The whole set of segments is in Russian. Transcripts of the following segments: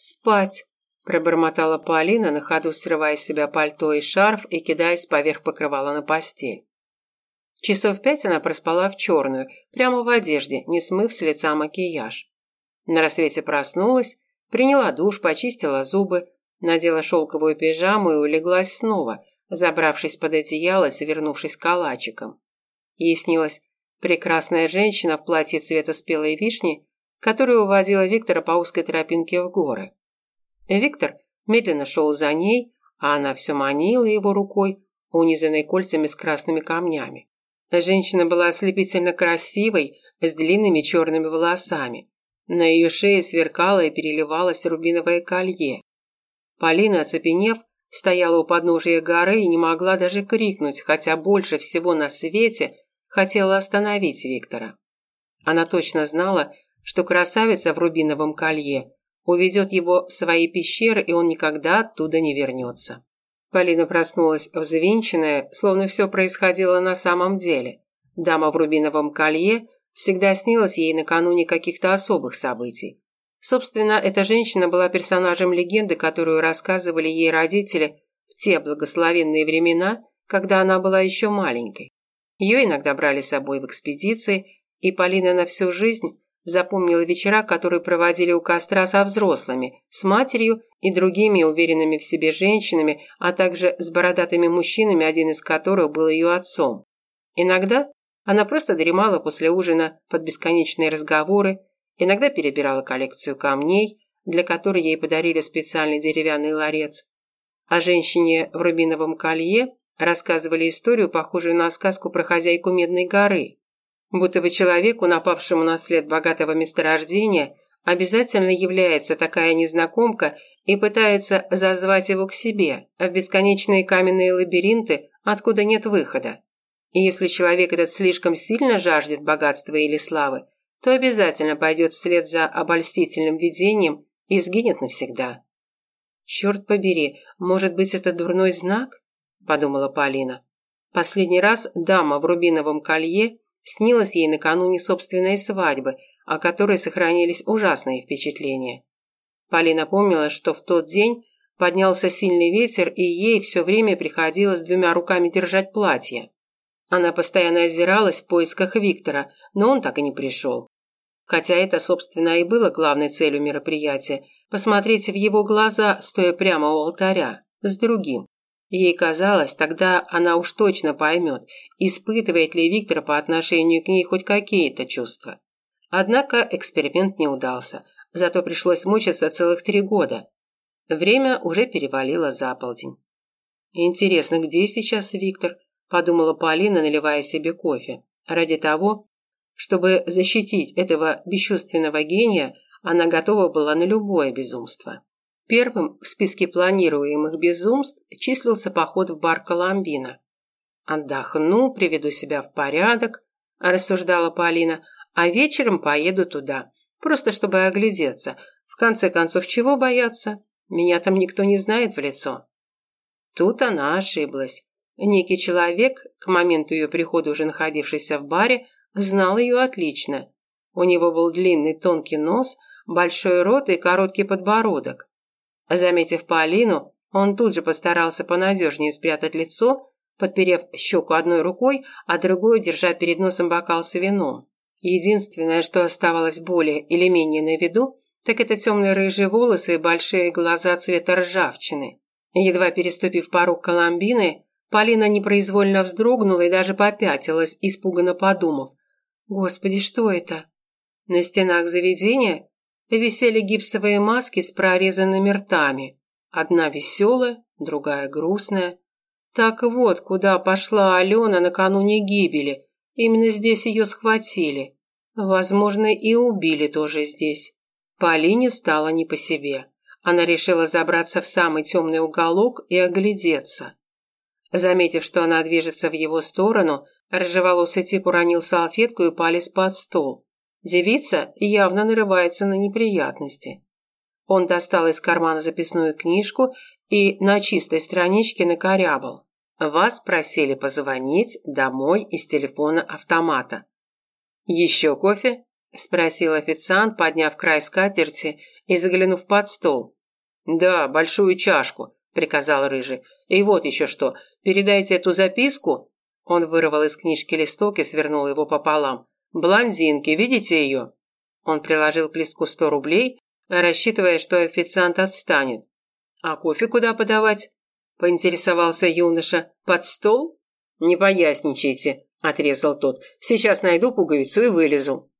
«Спать!» – пробормотала Полина, на ходу срывая с себя пальто и шарф и кидаясь поверх покрывала на постель. Часов пять она проспала в черную, прямо в одежде, не смыв с лица макияж. На рассвете проснулась, приняла душ, почистила зубы, надела шелковую пижаму и улеглась снова, забравшись под одеяло и свернувшись калачиком. Ей снилась прекрасная женщина в платье цвета спелой вишни, которая уводила Виктора по узкой тропинке в горы. Виктор медленно шел за ней, а она все манила его рукой, унизанной кольцами с красными камнями. Женщина была ослепительно красивой, с длинными черными волосами. На ее шее сверкало и переливалось рубиновое колье. Полина, оцепенев, стояла у подножия горы и не могла даже крикнуть, хотя больше всего на свете хотела остановить Виктора. Она точно знала, что красавица в рубиновом колье уведет его в свои пещеры, и он никогда оттуда не вернется. Полина проснулась взвинченная, словно все происходило на самом деле. Дама в рубиновом колье всегда снилась ей накануне каких-то особых событий. Собственно, эта женщина была персонажем легенды, которую рассказывали ей родители в те благословенные времена, когда она была еще маленькой. Ее иногда брали с собой в экспедиции, и Полина на всю жизнь запомнила вечера, которые проводили у костра со взрослыми, с матерью и другими уверенными в себе женщинами, а также с бородатыми мужчинами, один из которых был ее отцом. Иногда она просто дремала после ужина под бесконечные разговоры, иногда перебирала коллекцию камней, для которой ей подарили специальный деревянный ларец. О женщине в рубиновом колье рассказывали историю, похожую на сказку про хозяйку Медной горы. Будто бы человеку, напавшему на след богатого месторождения, обязательно является такая незнакомка и пытается зазвать его к себе, в бесконечные каменные лабиринты, откуда нет выхода. И если человек этот слишком сильно жаждет богатства или славы, то обязательно пойдет вслед за обольстительным видением и сгинет навсегда. «Черт побери, может быть, это дурной знак?» – подумала Полина. Последний раз дама в рубиновом колье Снилась ей накануне собственной свадьбы, о которой сохранились ужасные впечатления. Полина помнила, что в тот день поднялся сильный ветер, и ей все время приходилось двумя руками держать платье. Она постоянно озиралась в поисках Виктора, но он так и не пришел. Хотя это, собственно, и было главной целью мероприятия – посмотреть в его глаза, стоя прямо у алтаря, с другим. Ей казалось, тогда она уж точно поймет, испытывает ли Виктор по отношению к ней хоть какие-то чувства. Однако эксперимент не удался, зато пришлось мучиться целых три года. Время уже перевалило за полдень. «Интересно, где сейчас Виктор?» – подумала Полина, наливая себе кофе. Ради того, чтобы защитить этого бесчувственного гения, она готова была на любое безумство. Первым в списке планируемых безумств числился поход в бар Коломбина. «Отдохну, приведу себя в порядок», – рассуждала Полина, – «а вечером поеду туда, просто чтобы оглядеться. В конце концов, чего бояться? Меня там никто не знает в лицо». Тут она ошиблась. Некий человек, к моменту ее прихода уже находившийся в баре, знал ее отлично. У него был длинный тонкий нос, большой рот и короткий подбородок. Заметив Полину, он тут же постарался понадежнее спрятать лицо, подперев щеку одной рукой, а другой держа перед носом бокал с вином. Единственное, что оставалось более или менее на виду, так это темные рыжие волосы и большие глаза цвета ржавчины. Едва переступив порог Коломбины, Полина непроизвольно вздрогнула и даже попятилась, испуганно подумав. «Господи, что это?» На стенах заведения висели гипсовые маски с прорезанными ртами. Одна веселая, другая грустная. Так вот, куда пошла Алена накануне гибели. Именно здесь ее схватили. Возможно, и убили тоже здесь. Полине стало не по себе. Она решила забраться в самый темный уголок и оглядеться. Заметив, что она движется в его сторону, рыжеволосый тип уронил салфетку и палец под стол. Девица явно нарывается на неприятности. Он достал из кармана записную книжку и на чистой страничке накорябал. Вас просили позвонить домой из телефона автомата. Еще кофе? – спросил официант, подняв край скатерти и заглянув под стол. «Да, большую чашку», – приказал Рыжий. «И вот еще что. Передайте эту записку». Он вырвал из книжки листок и свернул его пополам. «Блондинки, видите ее?» Он приложил к листку сто рублей, рассчитывая, что официант отстанет. «А кофе куда подавать?» – поинтересовался юноша. «Под стол?» «Не поясничайте», – отрезал тот. «Сейчас найду пуговицу и вылезу».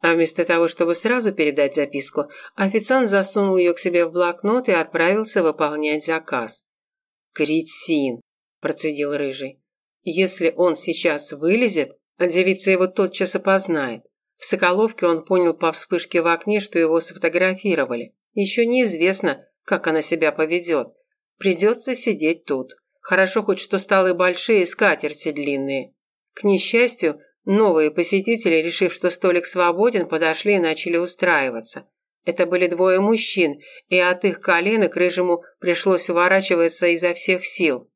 А вместо того, чтобы сразу передать записку, официант засунул ее к себе в блокнот и отправился выполнять заказ. «Кретин!» – процедил Рыжий. «Если он сейчас вылезет, девица его тотчас опознает. В Соколовке он понял по вспышке в окне, что его сфотографировали. Еще неизвестно, как она себя поведет. Придется сидеть тут. Хорошо хоть что столы большие, скатерти длинные. К несчастью, Новые посетители, решив, что столик свободен, подошли и начали устраиваться. Это были двое мужчин, и от их коленок рыжему пришлось уворачиваться изо всех сил.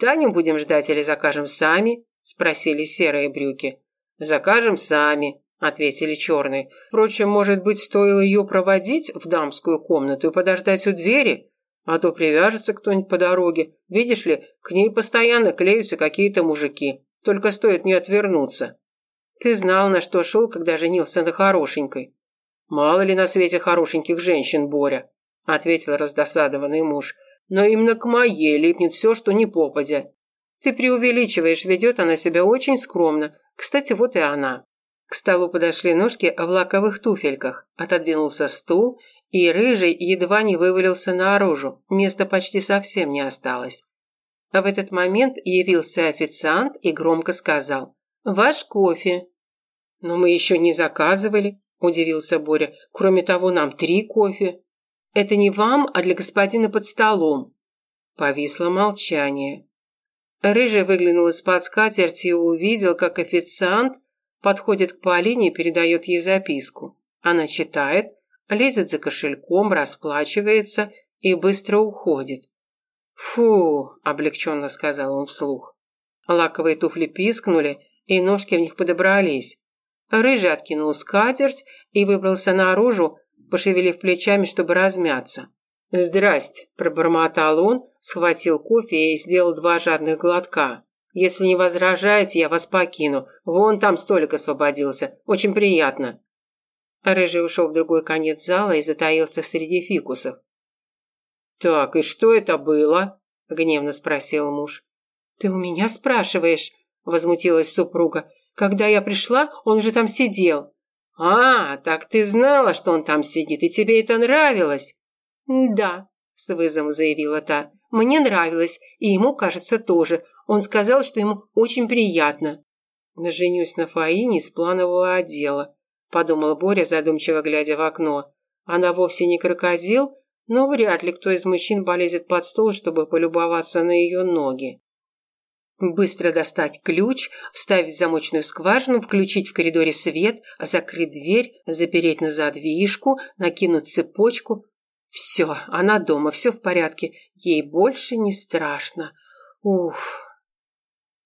«Таню будем ждать или закажем сами?» – спросили серые брюки. «Закажем сами», – ответили черные. «Впрочем, может быть, стоило ее проводить в дамскую комнату и подождать у двери? А то привяжется кто-нибудь по дороге. Видишь ли, к ней постоянно клеются какие-то мужики. Только стоит не отвернуться». Ты знал, на что шел, когда женился на хорошенькой. Мало ли на свете хорошеньких женщин, Боря, ответил раздосадованный муж. Но именно к моей липнет все, что не попадя. Ты преувеличиваешь, ведет она себя очень скромно. Кстати, вот и она. К столу подошли ножки в лаковых туфельках. Отодвинулся стул, и рыжий едва не вывалился наружу. Места почти совсем не осталось. А в этот момент явился официант и громко сказал «Ваш кофе». «Но мы еще не заказывали», – удивился Боря. «Кроме того, нам три кофе». «Это не вам, а для господина под столом». Повисло молчание. Рыжий выглянул из-под скатерти и увидел, как официант подходит к Полине и передает ей записку. Она читает, лезет за кошельком, расплачивается и быстро уходит. «Фу!» – облегченно сказал он вслух. Лаковые туфли пискнули, и ножки в них подобрались. Рыжий откинул скатерть и выбрался наружу, пошевелив плечами, чтобы размяться. «Здрасте», – пробормотал он, схватил кофе и сделал два жадных глотка. «Если не возражаете, я вас покину. Вон там столик освободился. Очень приятно». Рыжий ушел в другой конец зала и затаился среди фикусов. «Так, и что это было?» – гневно спросил муж. «Ты у меня спрашиваешь?» – возмутилась супруга. Когда я пришла, он уже там сидел. А, так ты знала, что он там сидит, и тебе это нравилось? Да, с вызовом заявила та. Мне нравилось, и ему, кажется, тоже. Он сказал, что ему очень приятно. Женюсь на Фаине из планового отдела, подумал Боря, задумчиво глядя в окно. Она вовсе не крокодил, но вряд ли кто из мужчин полезет под стол, чтобы полюбоваться на ее ноги. Быстро достать ключ, вставить замочную скважину, включить в коридоре свет, закрыть дверь, запереть на задвижку, накинуть цепочку. Все, она дома, все в порядке. Ей больше не страшно. Уф.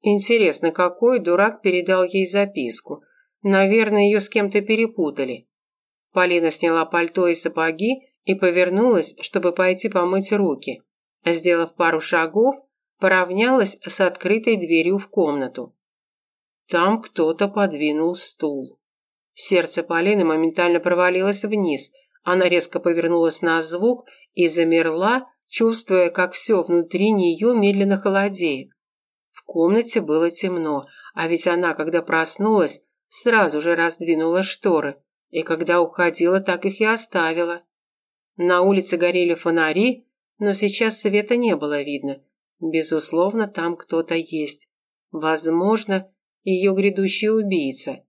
Интересно, какой дурак передал ей записку? Наверное, ее с кем-то перепутали. Полина сняла пальто и сапоги и повернулась, чтобы пойти помыть руки. Сделав пару шагов, поравнялась с открытой дверью в комнату. Там кто-то подвинул стул. Сердце Полины моментально провалилось вниз. Она резко повернулась на звук и замерла, чувствуя, как все внутри нее медленно холодеет. В комнате было темно, а ведь она, когда проснулась, сразу же раздвинула шторы, и когда уходила, так их и оставила. На улице горели фонари, но сейчас света не было видно, Безусловно, там кто-то есть. Возможно, ее грядущий убийца.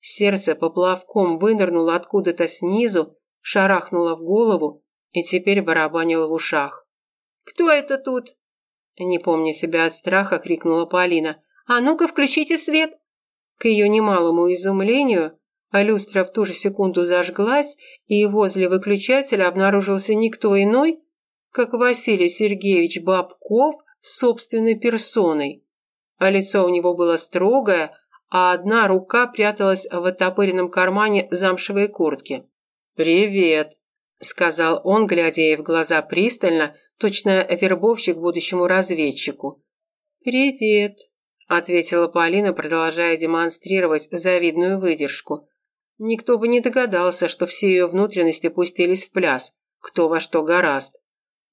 Сердце поплавком вынырнуло откуда-то снизу, шарахнуло в голову и теперь барабанило в ушах. «Кто это тут?» Не помня себя от страха, крикнула Полина. «А ну-ка, включите свет!» К ее немалому изумлению, люстра в ту же секунду зажглась, и возле выключателя обнаружился никто иной, как Василий Сергеевич Бабков собственной персоной. А лицо у него было строгое, а одна рука пряталась в оттопыренном кармане замшевой куртки. «Привет», – сказал он, глядя ей в глаза пристально, точно вербовщик будущему разведчику. «Привет», – ответила Полина, продолжая демонстрировать завидную выдержку. Никто бы не догадался, что все ее внутренности пустились в пляс, кто во что гораст.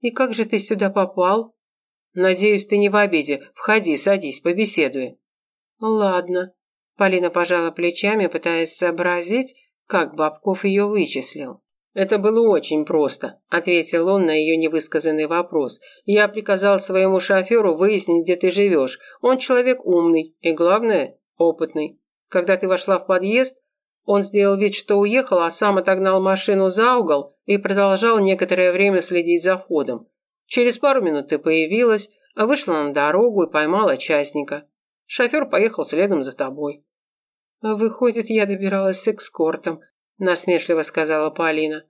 «И как же ты сюда попал?» «Надеюсь, ты не в обиде. Входи, садись, побеседуй». «Ладно». Полина пожала плечами, пытаясь сообразить, как Бабков ее вычислил. «Это было очень просто», – ответил он на ее невысказанный вопрос. «Я приказал своему шоферу выяснить, где ты живешь. Он человек умный и, главное, опытный. Когда ты вошла в подъезд, он сделал вид, что уехал, а сам отогнал машину за угол и продолжал некоторое время следить за входом. Через пару минут ты появилась, вышла на дорогу и поймала частника. Шофер поехал следом за тобой». «Выходит, я добиралась с экскортом», насмешливо сказала Полина.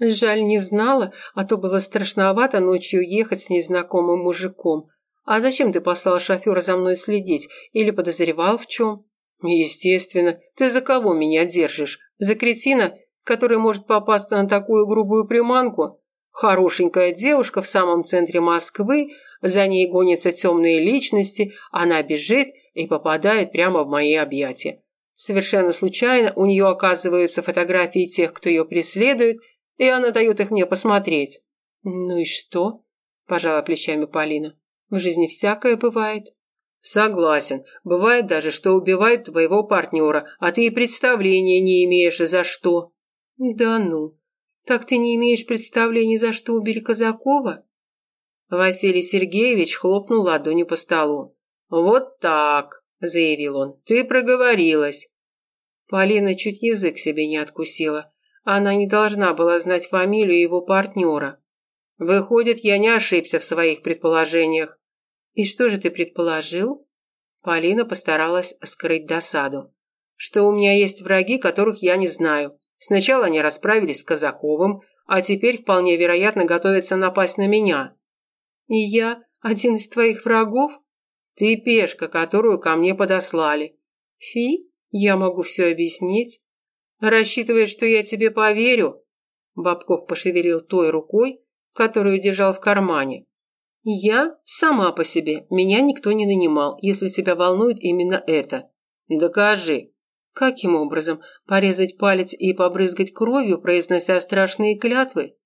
Жаль, не знала, а то было страшновато ночью ехать с незнакомым мужиком. А зачем ты послал шофера за мной следить? Или подозревал в чем? Естественно. Ты за кого меня держишь? За кретина, который может попасться на такую грубую приманку? Хорошенькая девушка в самом центре Москвы, за ней гонятся темные личности, она бежит и попадает прямо в мои объятия. Совершенно случайно у нее оказываются фотографии тех, кто ее преследует, и она дает их мне посмотреть. «Ну и что?» – пожала плечами Полина. «В жизни всякое бывает». «Согласен. Бывает даже, что убивают твоего партнера, а ты и представления не имеешь, за что». «Да ну. Так ты не имеешь представления, за что убили Казакова?» Василий Сергеевич хлопнул ладонью по столу. «Вот так», – заявил он, – «ты проговорилась. Полина чуть язык себе не откусила. Она не должна была знать фамилию его партнера. Выходит, я не ошибся в своих предположениях. И что же ты предположил? Полина постаралась скрыть досаду. Что у меня есть враги, которых я не знаю. Сначала они расправились с Казаковым, а теперь вполне вероятно готовятся напасть на меня. И я один из твоих врагов? Ты пешка, которую ко мне подослали. Фи? Я могу все объяснить. Рассчитываешь, что я тебе поверю? Бабков пошевелил той рукой, которую держал в кармане. Я сама по себе, меня никто не нанимал, если тебя волнует именно это. Докажи. Каким образом? Порезать палец и побрызгать кровью, произнося страшные клятвы?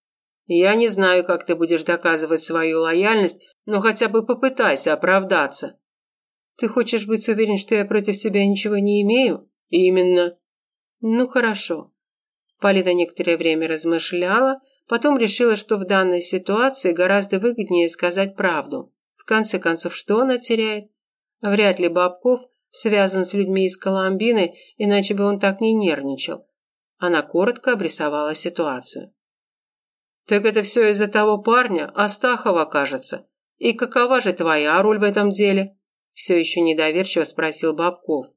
Я не знаю, как ты будешь доказывать свою лояльность, но хотя бы попытайся оправдаться. Ты хочешь быть уверен, что я против тебя ничего не имею? Именно. Ну, хорошо. Полина некоторое время размышляла, потом решила, что в данной ситуации гораздо выгоднее сказать правду. В конце концов, что она теряет? Вряд ли Бабков связан с людьми из Коломбины, иначе бы он так не нервничал. Она коротко обрисовала ситуацию. «Так это все из-за того парня, Астахова, кажется. И какова же твоя роль в этом деле?» Все еще недоверчиво спросил Бабков.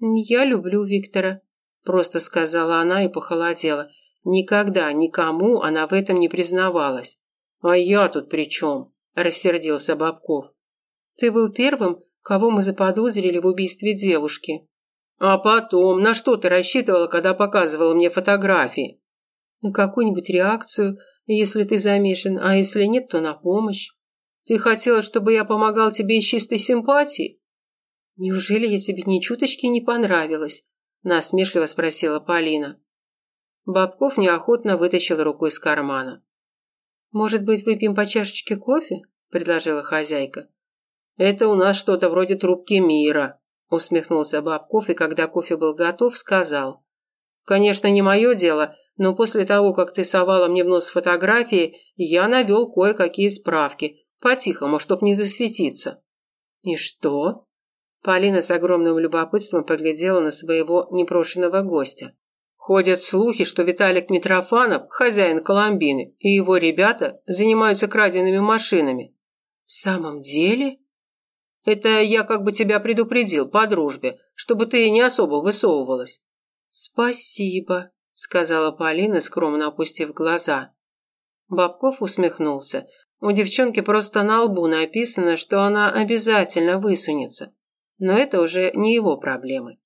«Я люблю Виктора», – просто сказала она и похолодела. Никогда никому она в этом не признавалась. «А я тут при чем?» – рассердился Бабков. «Ты был первым, кого мы заподозрили в убийстве девушки». «А потом, на что ты рассчитывала, когда показывала мне фотографии?» «На какую-нибудь реакцию, если ты замешан, а если нет, то на помощь». Ты хотела, чтобы я помогал тебе из чистой симпатии? Неужели я тебе ни чуточки не понравилась? Насмешливо спросила Полина. Бабков неохотно вытащил руку из кармана. «Может быть, выпьем по чашечке кофе?» – предложила хозяйка. «Это у нас что-то вроде трубки мира», – усмехнулся Бабков, и когда кофе был готов, сказал. «Конечно, не мое дело, но после того, как ты совала мне в нос фотографии, я навел кое-какие справки, по-тихому, чтоб не засветиться». «И что?» Полина с огромным любопытством поглядела на своего непрошенного гостя. Ходят слухи, что Виталик Митрофанов, хозяин Коломбины, и его ребята занимаются краденными машинами. В самом деле? Это я как бы тебя предупредил по дружбе, чтобы ты не особо высовывалась. Спасибо, сказала Полина, скромно опустив глаза. Бабков усмехнулся. У девчонки просто на лбу написано, что она обязательно высунется. Но это уже не его проблемы.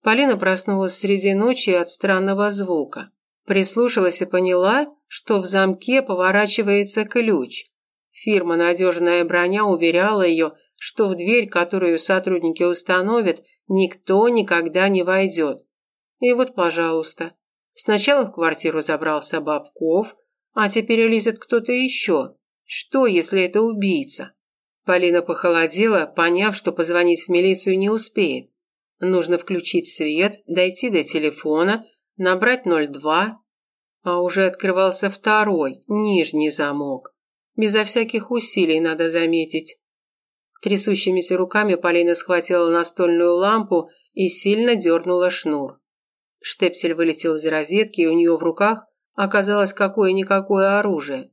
Полина проснулась среди ночи от странного звука. Прислушалась и поняла, что в замке поворачивается ключ. Фирма «Надежная броня» уверяла ее, что в дверь, которую сотрудники установят, никто никогда не войдет. И вот, пожалуйста. Сначала в квартиру забрался Бабков, а теперь лезет кто-то еще. Что, если это убийца? Полина похолодела, поняв, что позвонить в милицию не успеет. Нужно включить свет, дойти до телефона, набрать 02. А уже открывался второй, нижний замок. Безо всяких усилий, надо заметить. Трясущимися руками Полина схватила настольную лампу и сильно дернула шнур. Штепсель вылетел из розетки, и у нее в руках оказалось какое-никакое оружие.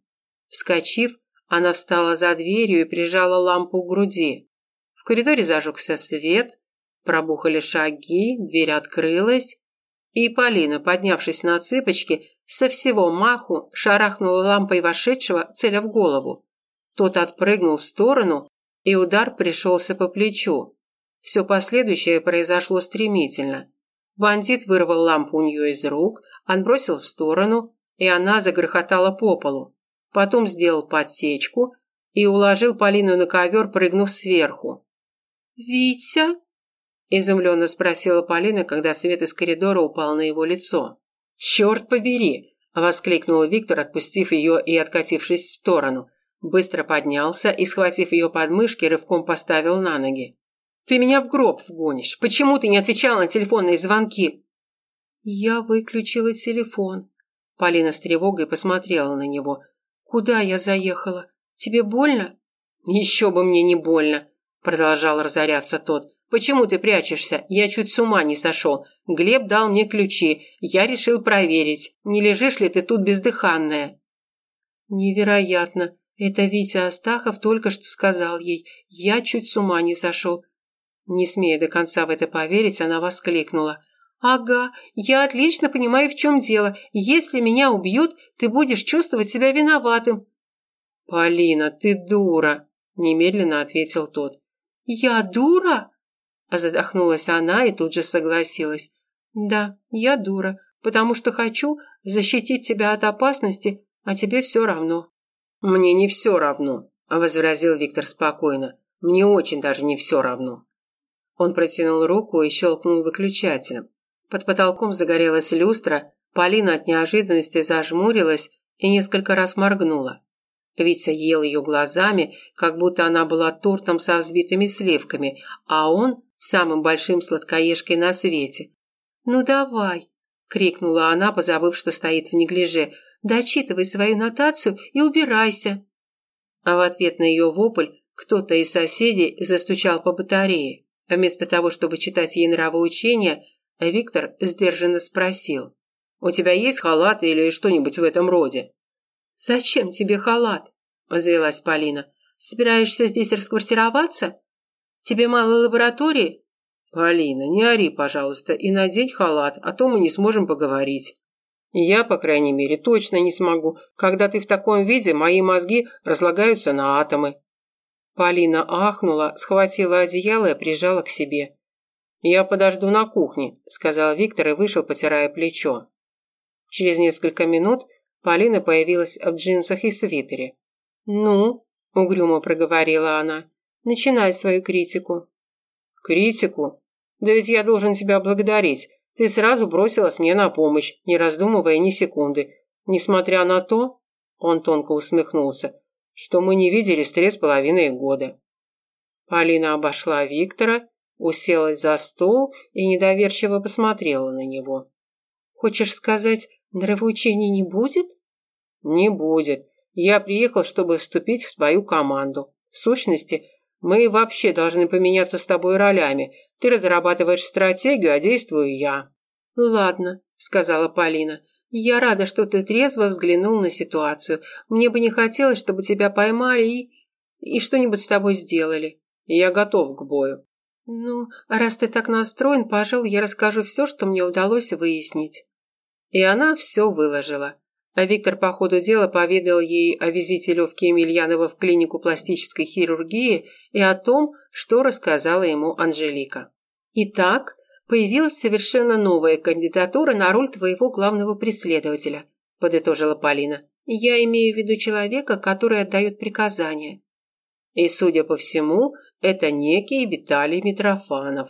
Вскочив, она встала за дверью и прижала лампу к груди. В коридоре зажегся свет, пробухали шаги, дверь открылась, и Полина, поднявшись на цыпочки, со всего маху шарахнула лампой вошедшего, целя в голову. Тот отпрыгнул в сторону, и удар пришелся по плечу. Все последующее произошло стремительно. Бандит вырвал лампу у нее из рук, отбросил в сторону, и она загрохотала по полу. Потом сделал подсечку и уложил Полину на ковер, прыгнув сверху. «Витя?» – изумленно спросила Полина, когда свет из коридора упал на его лицо. «Черт побери!» – воскликнул Виктор, отпустив ее и откатившись в сторону. Быстро поднялся и, схватив ее подмышки, рывком поставил на ноги. Ты меня в гроб вгонишь. Почему ты не отвечала на телефонные звонки?» «Я выключила телефон». Полина с тревогой посмотрела на него. «Куда я заехала? Тебе больно?» «Еще бы мне не больно», – продолжал разоряться тот. «Почему ты прячешься? Я чуть с ума не сошел. Глеб дал мне ключи. Я решил проверить, не лежишь ли ты тут бездыханная». «Невероятно. Это Витя Астахов только что сказал ей. Я чуть с ума не сошел. Не смея до конца в это поверить, она воскликнула. «Ага, я отлично понимаю, в чем дело. Если меня убьют, ты будешь чувствовать себя виноватым». «Полина, ты дура!» – немедленно ответил тот. «Я дура?» – задохнулась она и тут же согласилась. «Да, я дура, потому что хочу защитить тебя от опасности, а тебе все равно». «Мне не все равно», – возразил Виктор спокойно. «Мне очень даже не все равно». Он протянул руку и щелкнул выключателем. Под потолком загорелась люстра, Полина от неожиданности зажмурилась и несколько раз моргнула. Витя ел ее глазами, как будто она была тортом со взбитыми сливками, а он – самым большим сладкоежкой на свете. «Ну давай!» – крикнула она, позабыв, что стоит в неглиже. «Дочитывай свою нотацию и убирайся!» А в ответ на ее вопль кто-то из соседей застучал по батарее. Вместо того, чтобы читать ей нравоучения, Виктор сдержанно спросил. «У тебя есть халат или что-нибудь в этом роде?» «Зачем тебе халат?» – взвелась Полина. «Собираешься здесь расквартироваться? Тебе мало лаборатории?» «Полина, не ори, пожалуйста, и надень халат, а то мы не сможем поговорить». «Я, по крайней мере, точно не смогу. Когда ты в таком виде, мои мозги разлагаются на атомы». Полина ахнула, схватила одеяло и прижала к себе. «Я подожду на кухне», – сказал Виктор и вышел, потирая плечо. Через несколько минут Полина появилась в джинсах и свитере. «Ну?» – угрюмо проговорила она. «Начинай свою критику». «Критику? Да ведь я должен тебя благодарить. Ты сразу бросилась мне на помощь, не раздумывая ни секунды. Несмотря на то...» Он тонко усмехнулся что мы не виделись три с половиной года. Полина обошла Виктора, уселась за стол и недоверчиво посмотрела на него. «Хочешь сказать, нравоучений не будет?» «Не будет. Я приехал, чтобы вступить в твою команду. В сущности, мы вообще должны поменяться с тобой ролями. Ты разрабатываешь стратегию, а действую я». «Ладно», — сказала Полина. «Я рада, что ты трезво взглянул на ситуацию. Мне бы не хотелось, чтобы тебя поймали и... и что-нибудь с тобой сделали. Я готов к бою». «Ну, раз ты так настроен, пожалуй, я расскажу все, что мне удалось выяснить». И она все выложила. А Виктор по ходу дела поведал ей о визите Левки Емельянова в клинику пластической хирургии и о том, что рассказала ему Анжелика. «Итак, появилась совершенно новая кандидатура на роль твоего главного преследователя», – подытожила Полина. «Я имею в виду человека, который отдает приказания». И, судя по всему, это некий Виталий Митрофанов.